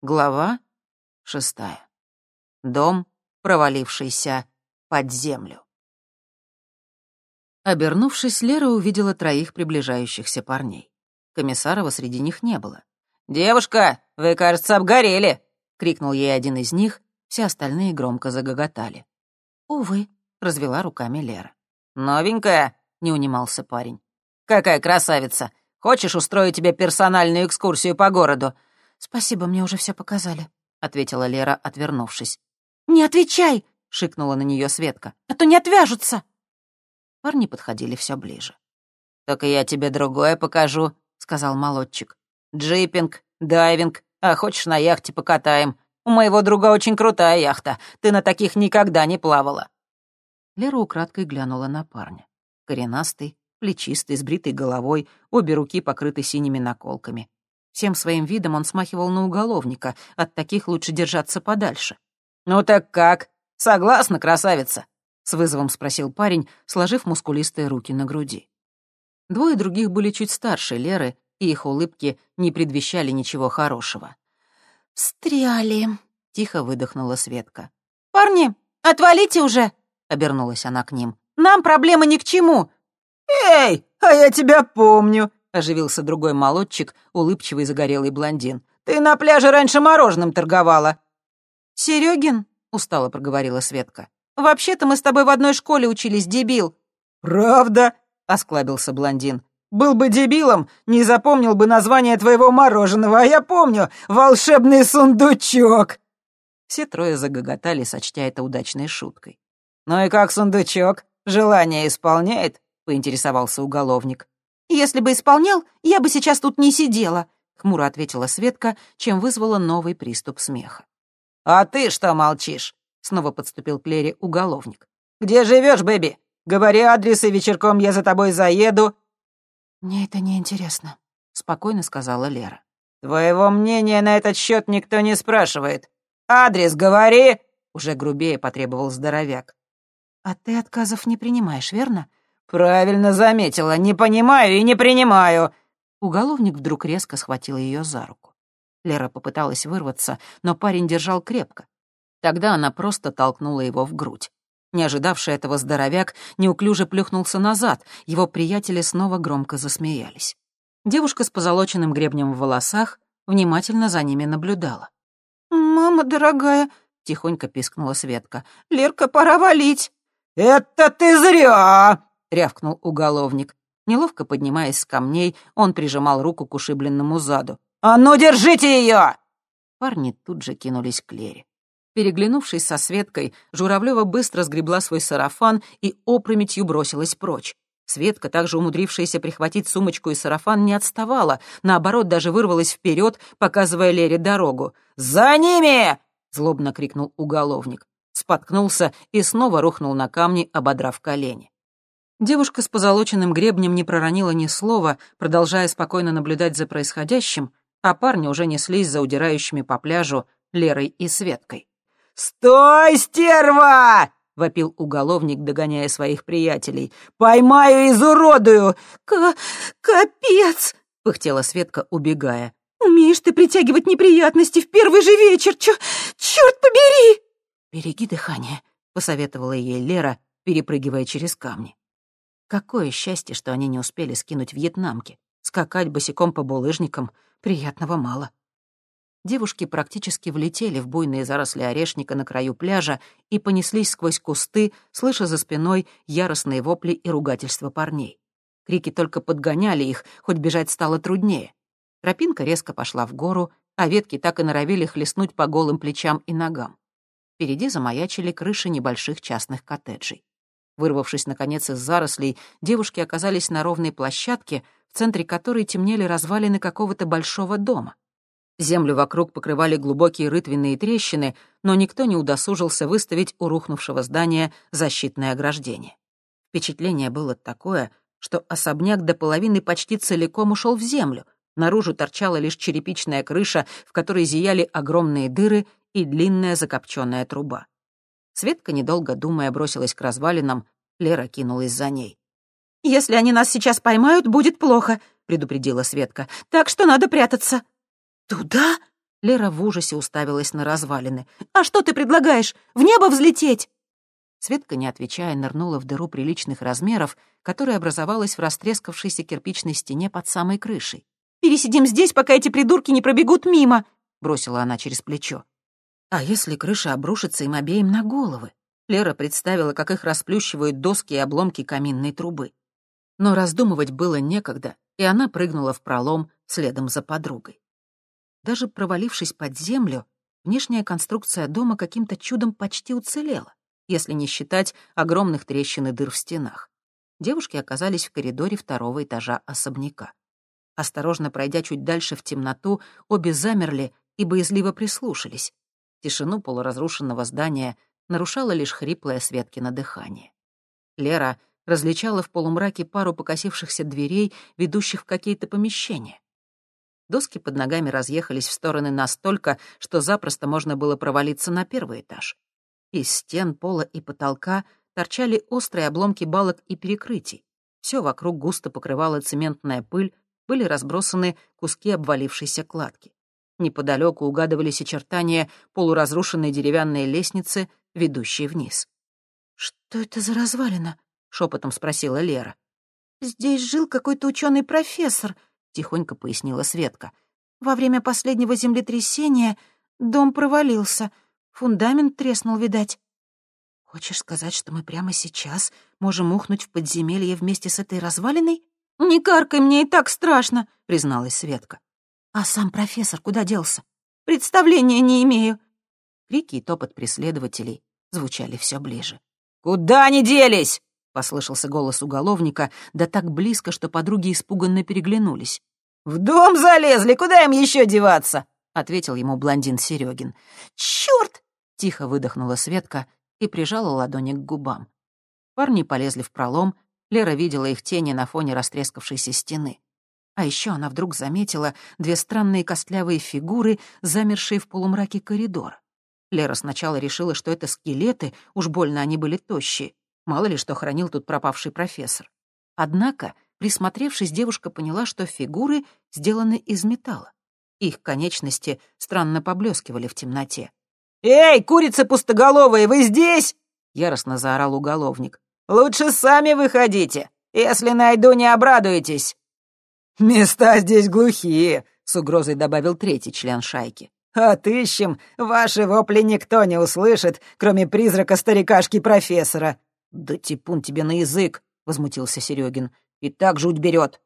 Глава шестая. Дом, провалившийся под землю. Обернувшись, Лера увидела троих приближающихся парней. Комиссарова среди них не было. «Девушка, вы, кажется, обгорели!» — крикнул ей один из них, все остальные громко загоготали. «Увы», — развела руками Лера. «Новенькая?» — не унимался парень. «Какая красавица! Хочешь, устрою тебе персональную экскурсию по городу?» «Спасибо, мне уже все показали», — ответила Лера, отвернувшись. «Не отвечай!» — шикнула на нее Светка. «А то не отвяжутся!» Парни подходили все ближе. «Только я тебе другое покажу», — сказал молодчик. «Джипинг, дайвинг, а хочешь на яхте покатаем? У моего друга очень крутая яхта. Ты на таких никогда не плавала». Лера украдкой глянула на парня. Коренастый, плечистый, с бритой головой, обе руки покрыты синими наколками. Всем своим видом он смахивал на уголовника, от таких лучше держаться подальше. «Ну так как? Согласна, красавица?» — с вызовом спросил парень, сложив мускулистые руки на груди. Двое других были чуть старше Леры, и их улыбки не предвещали ничего хорошего. «Встряли», — тихо выдохнула Светка. «Парни, отвалите уже!» — обернулась она к ним. «Нам проблемы ни к чему!» «Эй, а я тебя помню!» — оживился другой молодчик, улыбчивый загорелый блондин. «Ты на пляже раньше мороженым торговала». «Серёгин?» — устало проговорила Светка. «Вообще-то мы с тобой в одной школе учились, дебил». «Правда?» — осклабился блондин. «Был бы дебилом, не запомнил бы название твоего мороженого, а я помню, волшебный сундучок!» Все трое загоготали, сочтя это удачной шуткой. «Ну и как сундучок? Желание исполняет?» — поинтересовался уголовник. «Если бы исполнял, я бы сейчас тут не сидела», — хмуро ответила Светка, чем вызвала новый приступ смеха. «А ты что молчишь?» — снова подступил к Лере уголовник. «Где живешь, Бэби? Говори адрес, и вечерком я за тобой заеду». «Мне это не интересно», — спокойно сказала Лера. «Твоего мнения на этот счет никто не спрашивает. Адрес говори!» — уже грубее потребовал здоровяк. «А ты отказов не принимаешь, верно?» «Правильно заметила. Не понимаю и не принимаю». Уголовник вдруг резко схватил ее за руку. Лера попыталась вырваться, но парень держал крепко. Тогда она просто толкнула его в грудь. Не ожидавший этого здоровяк неуклюже плюхнулся назад, его приятели снова громко засмеялись. Девушка с позолоченным гребнем в волосах внимательно за ними наблюдала. «Мама дорогая», — тихонько пискнула Светка, — «Лерка, пора валить». «Это ты зря!» — рявкнул уголовник. Неловко поднимаясь с камней, он прижимал руку к ушибленному заду. «А ну, держите ее!» Парни тут же кинулись к Лере. Переглянувшись со Светкой, Журавлева быстро сгребла свой сарафан и опрометью бросилась прочь. Светка, также умудрившаяся прихватить сумочку и сарафан, не отставала, наоборот, даже вырвалась вперед, показывая Лере дорогу. «За ними!» — злобно крикнул уголовник споткнулся и снова рухнул на камни, ободрав колени. Девушка с позолоченным гребнем не проронила ни слова, продолжая спокойно наблюдать за происходящим, а парни уже неслись за удирающими по пляжу Лерой и Светкой. «Стой, стерва!» — вопил уголовник, догоняя своих приятелей. «Поймаю изуродую!» К «Капец!» — пыхтела Светка, убегая. «Умеешь ты притягивать неприятности в первый же вечер! Чё, черт побери!» «Береги дыхание», — посоветовала ей Лера, перепрыгивая через камни. Какое счастье, что они не успели скинуть вьетнамки. Скакать босиком по булыжникам приятного мало. Девушки практически влетели в буйные заросли орешника на краю пляжа и понеслись сквозь кусты, слыша за спиной яростные вопли и ругательства парней. Крики только подгоняли их, хоть бежать стало труднее. Тропинка резко пошла в гору, а ветки так и норовили хлестнуть по голым плечам и ногам. Впереди замаячили крыши небольших частных коттеджей. Вырвавшись, наконец, из зарослей, девушки оказались на ровной площадке, в центре которой темнели развалины какого-то большого дома. Землю вокруг покрывали глубокие рытвенные трещины, но никто не удосужился выставить у рухнувшего здания защитное ограждение. Впечатление было такое, что особняк до половины почти целиком ушел в землю. Наружу торчала лишь черепичная крыша, в которой зияли огромные дыры, и длинная закопченная труба. Светка, недолго думая, бросилась к развалинам, Лера кинулась за ней. «Если они нас сейчас поймают, будет плохо», — предупредила Светка. «Так что надо прятаться». «Туда?» Лера в ужасе уставилась на развалины. «А что ты предлагаешь? В небо взлететь?» Светка, не отвечая, нырнула в дыру приличных размеров, которая образовалась в растрескавшейся кирпичной стене под самой крышей. «Пересидим здесь, пока эти придурки не пробегут мимо», — бросила она через плечо. «А если крыша обрушится им обеим на головы?» Лера представила, как их расплющивают доски и обломки каминной трубы. Но раздумывать было некогда, и она прыгнула в пролом следом за подругой. Даже провалившись под землю, внешняя конструкция дома каким-то чудом почти уцелела, если не считать огромных трещин и дыр в стенах. Девушки оказались в коридоре второго этажа особняка. Осторожно пройдя чуть дальше в темноту, обе замерли и боязливо прислушались. Тишину полуразрушенного здания нарушало лишь хриплое Светкино дыхание. Лера различала в полумраке пару покосившихся дверей, ведущих в какие-то помещения. Доски под ногами разъехались в стороны настолько, что запросто можно было провалиться на первый этаж. Из стен, пола и потолка торчали острые обломки балок и перекрытий. Все вокруг густо покрывала цементная пыль, были разбросаны куски обвалившейся кладки. Неподалеку угадывались очертания полуразрушенной деревянной лестницы, ведущей вниз. «Что это за развалина?» — шепотом спросила Лера. «Здесь жил какой-то ученый профессор», — тихонько пояснила Светка. «Во время последнего землетрясения дом провалился. Фундамент треснул, видать». «Хочешь сказать, что мы прямо сейчас можем ухнуть в подземелье вместе с этой развалиной?» «Не каркай, мне и так страшно», — призналась Светка. «А сам профессор куда делся?» «Представления не имею». Крики и топот преследователей звучали все ближе. «Куда они делись?» послышался голос уголовника, да так близко, что подруги испуганно переглянулись. «В дом залезли, куда им еще деваться?» — ответил ему блондин Серегин. «Черт!» — тихо выдохнула Светка и прижала ладони к губам. Парни полезли в пролом, Лера видела их тени на фоне растрескавшейся стены. А еще она вдруг заметила две странные костлявые фигуры, замершие в полумраке коридора. Лера сначала решила, что это скелеты, уж больно они были тощие, Мало ли что хранил тут пропавший профессор. Однако, присмотревшись, девушка поняла, что фигуры сделаны из металла. Их конечности странно поблескивали в темноте. «Эй, курицы пустоголовые, вы здесь?» — яростно заорал уголовник. «Лучше сами выходите. Если найду, не обрадуетесь». «Места здесь глухие», — с угрозой добавил третий член шайки. «Отыщем, ваши вопли никто не услышит, кроме призрака старикашки-профессора. «Да типун тебе на язык!» — возмутился Серегин. «И так жуть берет!»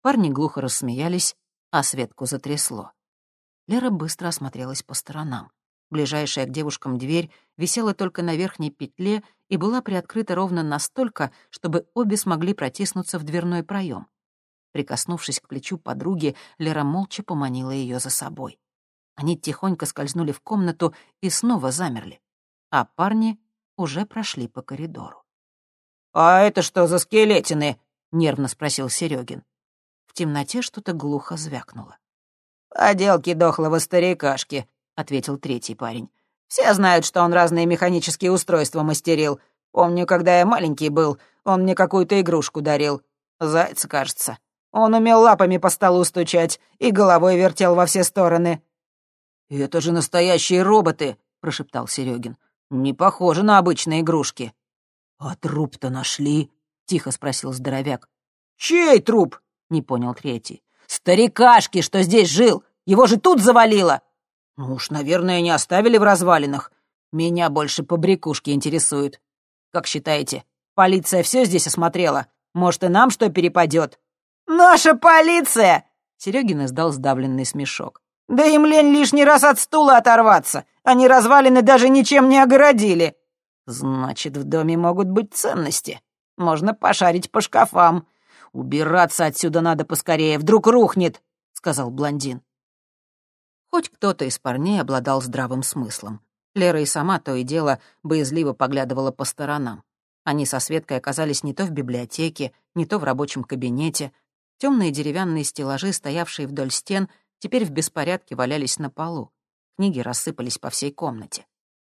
Парни глухо рассмеялись, а Светку затрясло. Лера быстро осмотрелась по сторонам. Ближайшая к девушкам дверь висела только на верхней петле и была приоткрыта ровно настолько, чтобы обе смогли протиснуться в дверной проем. Прикоснувшись к плечу подруги, Лера молча поманила ее за собой. Они тихонько скользнули в комнату и снова замерли. А парни уже прошли по коридору. «А это что за скелетины?» — нервно спросил Серегин. В темноте что-то глухо звякнуло. «Поделки дохлого старикашки», — ответил третий парень. «Все знают, что он разные механические устройства мастерил. Помню, когда я маленький был, он мне какую-то игрушку дарил. Зайца, кажется. Он умел лапами по столу стучать и головой вертел во все стороны». «Это же настоящие роботы», — прошептал Серегин. Не похоже на обычные игрушки. А труп-то нашли? Тихо спросил здоровяк. Чей труп? Не понял третий. Старикашки, что здесь жил. Его же тут завалило. Ну уж, наверное, не оставили в развалинах. Меня больше побрякушки интересуют. Как считаете, полиция все здесь осмотрела? Может, и нам что перепадет? Наша полиция! Серегин издал сдавленный смешок. Да им лень лишний раз от стула оторваться. Они развалины даже ничем не огородили. Значит, в доме могут быть ценности. Можно пошарить по шкафам. Убираться отсюда надо поскорее, вдруг рухнет, сказал блондин. Хоть кто-то из парней обладал здравым смыслом. Лера и сама то и дело боязливо поглядывала по сторонам. Они со Светкой оказались не то в библиотеке, не то в рабочем кабинете. Темные деревянные стеллажи, стоявшие вдоль стен, теперь в беспорядке валялись на полу. Книги рассыпались по всей комнате.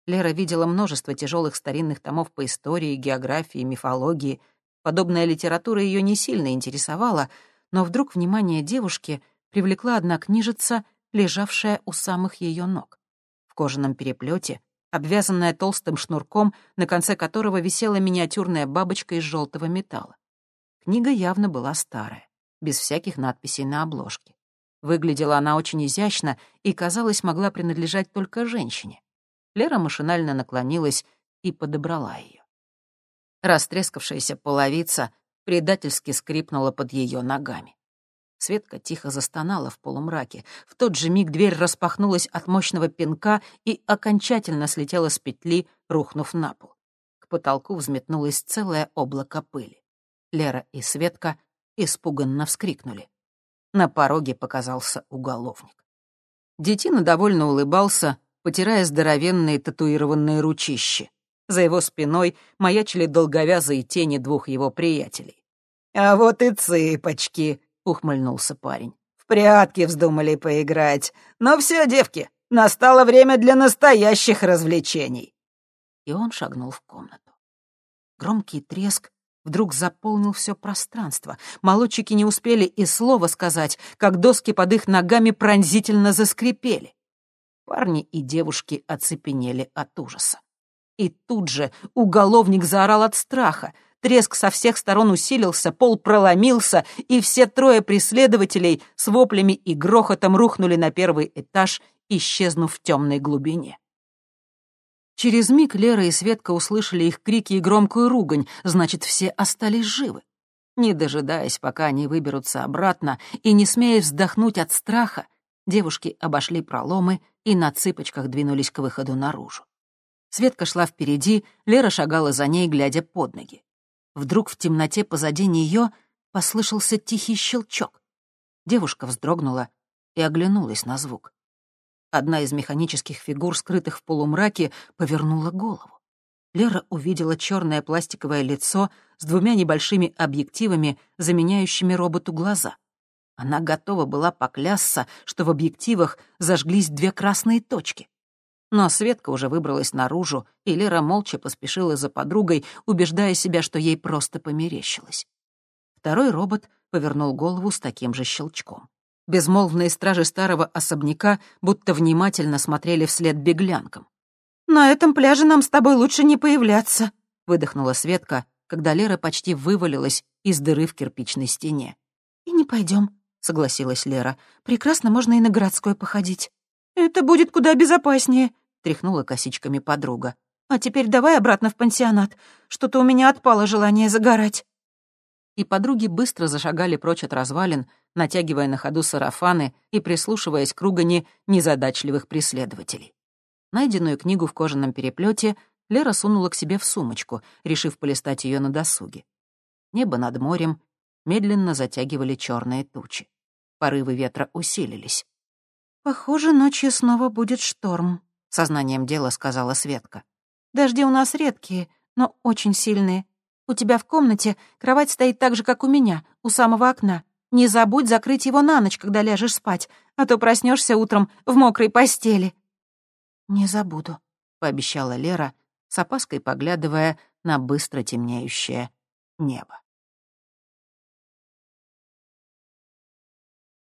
Лера видела множество тяжелых старинных томов по истории, географии, мифологии. Подобная литература ее не сильно интересовала, но вдруг внимание девушки привлекла одна книжица, лежавшая у самых ее ног. В кожаном переплете, обвязанная толстым шнурком, на конце которого висела миниатюрная бабочка из желтого металла. Книга явно была старая, без всяких надписей на обложке. Выглядела она очень изящно и, казалось, могла принадлежать только женщине. Лера машинально наклонилась и подобрала ее. Растрескавшаяся половица предательски скрипнула под ее ногами. Светка тихо застонала в полумраке. В тот же миг дверь распахнулась от мощного пинка и окончательно слетела с петли, рухнув на пол. К потолку взметнулось целое облако пыли. Лера и Светка испуганно вскрикнули. На пороге показался уголовник. Детина довольно улыбался, потирая здоровенные татуированные ручищи. За его спиной маячили долговязые тени двух его приятелей. «А вот и цыпочки», — ухмыльнулся парень. «В прятки вздумали поиграть. Но все, девки, настало время для настоящих развлечений». И он шагнул в комнату. Громкий треск вдруг заполнил все пространство. Молодчики не успели и слова сказать, как доски под их ногами пронзительно заскрипели. Парни и девушки оцепенели от ужаса. И тут же уголовник заорал от страха. Треск со всех сторон усилился, пол проломился, и все трое преследователей с воплями и грохотом рухнули на первый этаж, исчезнув в темной глубине. Через миг Лера и Светка услышали их крики и громкую ругань, значит, все остались живы. Не дожидаясь, пока они выберутся обратно, и не смея вздохнуть от страха, девушки обошли проломы и на цыпочках двинулись к выходу наружу. Светка шла впереди, Лера шагала за ней, глядя под ноги. Вдруг в темноте позади нее послышался тихий щелчок. Девушка вздрогнула и оглянулась на звук. Одна из механических фигур, скрытых в полумраке, повернула голову. Лера увидела черное пластиковое лицо с двумя небольшими объективами, заменяющими роботу глаза. Она готова была поклясться, что в объективах зажглись две красные точки. Но Светка уже выбралась наружу, и Лера молча поспешила за подругой, убеждая себя, что ей просто померещилось. Второй робот повернул голову с таким же щелчком. Безмолвные стражи старого особняка будто внимательно смотрели вслед беглянкам. «На этом пляже нам с тобой лучше не появляться», — выдохнула Светка, когда Лера почти вывалилась из дыры в кирпичной стене. «И не пойдем, согласилась Лера. «Прекрасно можно и на городской походить». «Это будет куда безопаснее», — тряхнула косичками подруга. «А теперь давай обратно в пансионат. Что-то у меня отпало желание загорать». И подруги быстро зашагали прочь от развалин, натягивая на ходу сарафаны и прислушиваясь к ругани незадачливых преследователей. Найденную книгу в кожаном переплете Лера сунула к себе в сумочку, решив полистать ее на досуге. Небо над морем медленно затягивали черные тучи. Порывы ветра усилились. «Похоже, ночью снова будет шторм», — сознанием дела сказала Светка. «Дожди у нас редкие, но очень сильные. У тебя в комнате кровать стоит так же, как у меня, у самого окна. Не забудь закрыть его на ночь, когда ляжешь спать, а то проснешься утром в мокрой постели». «Не забуду», — пообещала Лера, с опаской поглядывая на быстро темнеющее небо.